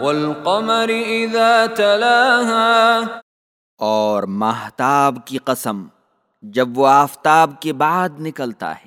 والقمر اذا تلاها اور مہتاب کی قسم جب وہ آفتاب کے بعد نکلتا ہے۔